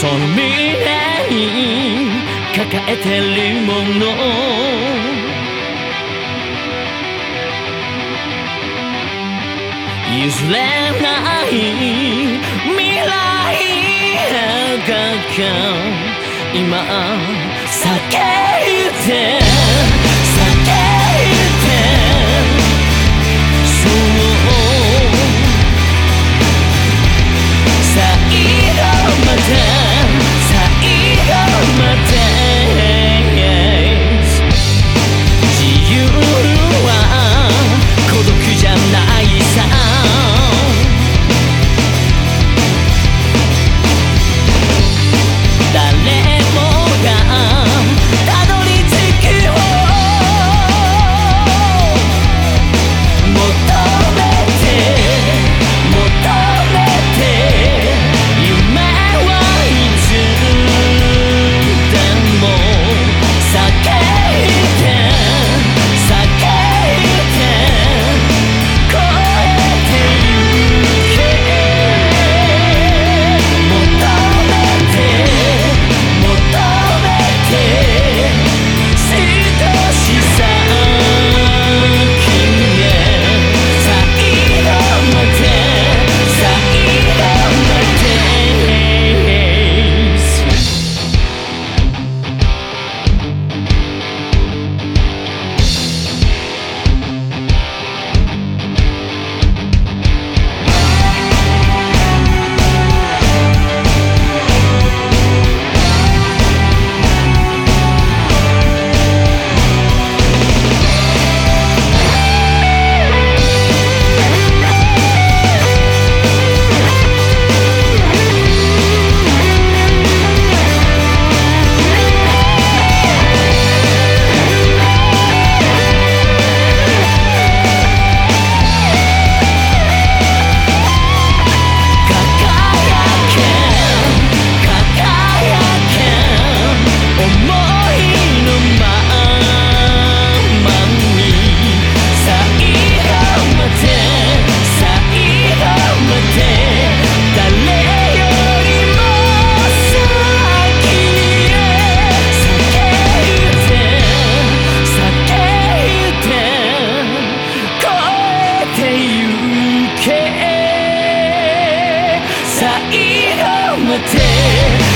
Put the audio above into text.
その未来抱えてるもの。譲れない未来が今叫いて最後まで